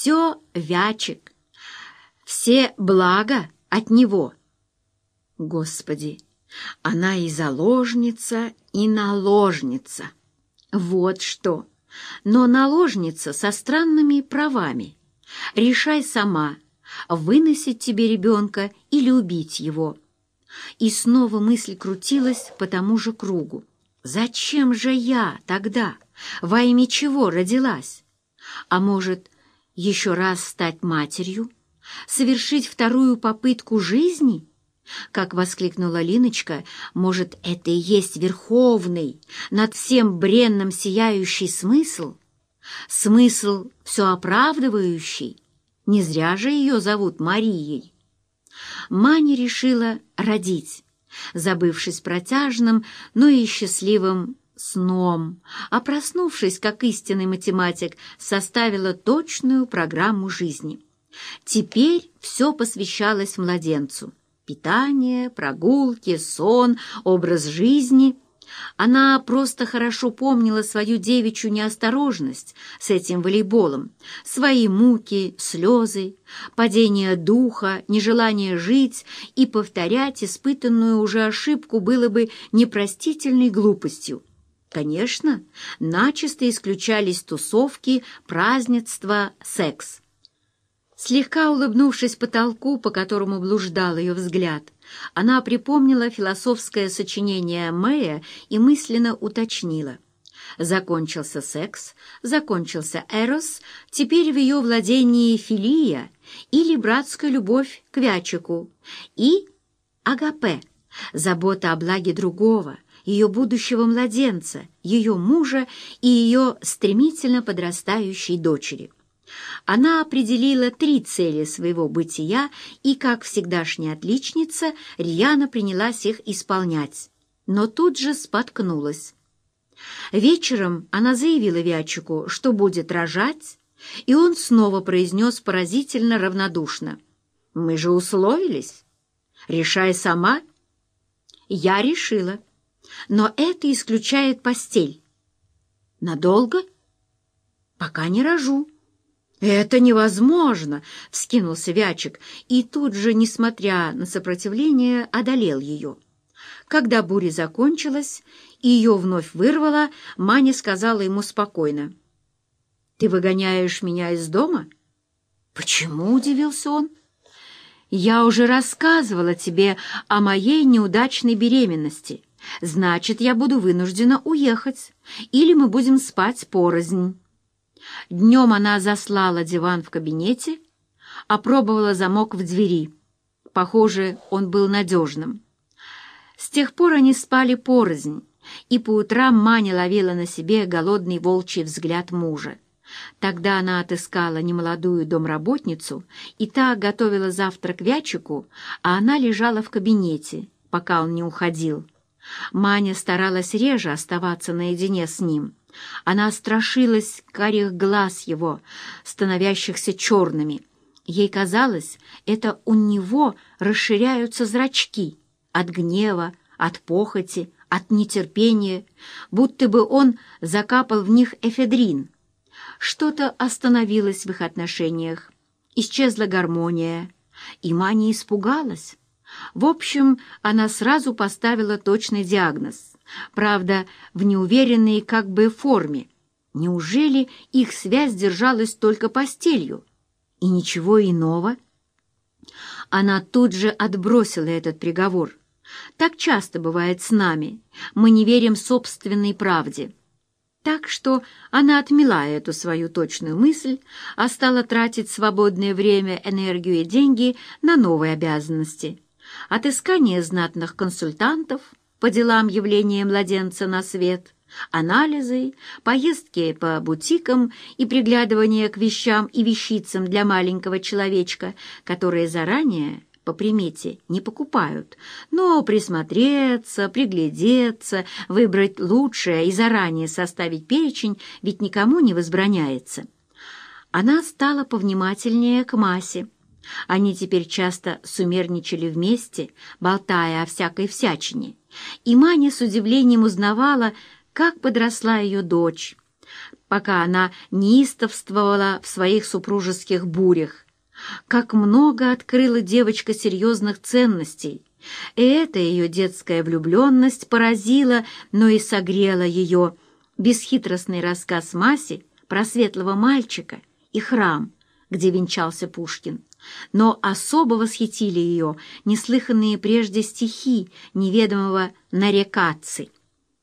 все Вячик, все блага от него. Господи, она и заложница, и наложница. Вот что. Но наложница со странными правами. Решай сама, выносить тебе ребенка или убить его. И снова мысль крутилась по тому же кругу. Зачем же я тогда? Во имя чего родилась? А может, еще раз стать матерью? Совершить вторую попытку жизни? Как воскликнула Линочка, может, это и есть верховный, над всем бренным сияющий смысл? Смысл все оправдывающий? Не зря же ее зовут Марией. Маня решила родить, забывшись протяжным, но и счастливым сном, а проснувшись, как истинный математик, составила точную программу жизни. Теперь все посвящалось младенцу. Питание, прогулки, сон, образ жизни — она просто хорошо помнила свою девичью неосторожность с этим волейболом, свои муки, слезы, падение духа, нежелание жить и повторять испытанную уже ошибку было бы непростительной глупостью. Конечно, начисто исключались тусовки, празднества, секс. Слегка улыбнувшись потолку, по которому блуждал ее взгляд, она припомнила философское сочинение Мэя и мысленно уточнила. Закончился секс, закончился эрос, теперь в ее владении филия или братская любовь к Вячику и агапе, забота о благе другого, ее будущего младенца, ее мужа и ее стремительно подрастающей дочери. Она определила три цели своего бытия и, как всегдашняя отличница, рьяно принялась их исполнять, но тут же споткнулась. Вечером она заявила Вячику, что будет рожать, и он снова произнес поразительно равнодушно. «Мы же условились. Решай сама». «Я решила, но это исключает постель». «Надолго?» «Пока не рожу». «Это невозможно!» — вскинулся Вячик и тут же, несмотря на сопротивление, одолел ее. Когда буря закончилась и ее вновь вырвала, Маня сказала ему спокойно. «Ты выгоняешь меня из дома?» «Почему?» — удивился он. «Я уже рассказывала тебе о моей неудачной беременности. Значит, я буду вынуждена уехать, или мы будем спать порознь». Днем она заслала диван в кабинете, опробовала замок в двери. Похоже, он был надежным. С тех пор они спали порознь, и по утрам Маня ловила на себе голодный волчий взгляд мужа. Тогда она отыскала немолодую домработницу, и та готовила завтрак Вячику, а она лежала в кабинете, пока он не уходил. Маня старалась реже оставаться наедине с ним — она страшилась карих глаз его, становящихся черными. Ей казалось, это у него расширяются зрачки от гнева, от похоти, от нетерпения, будто бы он закапал в них эфедрин. Что-то остановилось в их отношениях, исчезла гармония, и Маня испугалась. В общем, она сразу поставила точный диагноз правда, в неуверенной как бы форме. Неужели их связь держалась только постелью? И ничего иного? Она тут же отбросила этот приговор. Так часто бывает с нами. Мы не верим собственной правде. Так что она отмела эту свою точную мысль, а стала тратить свободное время, энергию и деньги на новые обязанности. Отыскание знатных консультантов — по делам явления младенца на свет, анализы, поездки по бутикам и приглядывание к вещам и вещицам для маленького человечка, которые заранее по примете не покупают, но присмотреться, приглядеться, выбрать лучшее и заранее составить перечень ведь никому не возбраняется. Она стала повнимательнее к массе. Они теперь часто сумерничали вместе, болтая о всякой всячине, и Маня с удивлением узнавала, как подросла ее дочь, пока она неистовствовала в своих супружеских бурях. Как много открыла девочка серьезных ценностей, и эта ее детская влюбленность поразила, но и согрела ее. Бесхитростный рассказ Маси про светлого мальчика и храм, где венчался Пушкин. Но особо восхитили ее неслыханные прежде стихи неведомого нарекацы —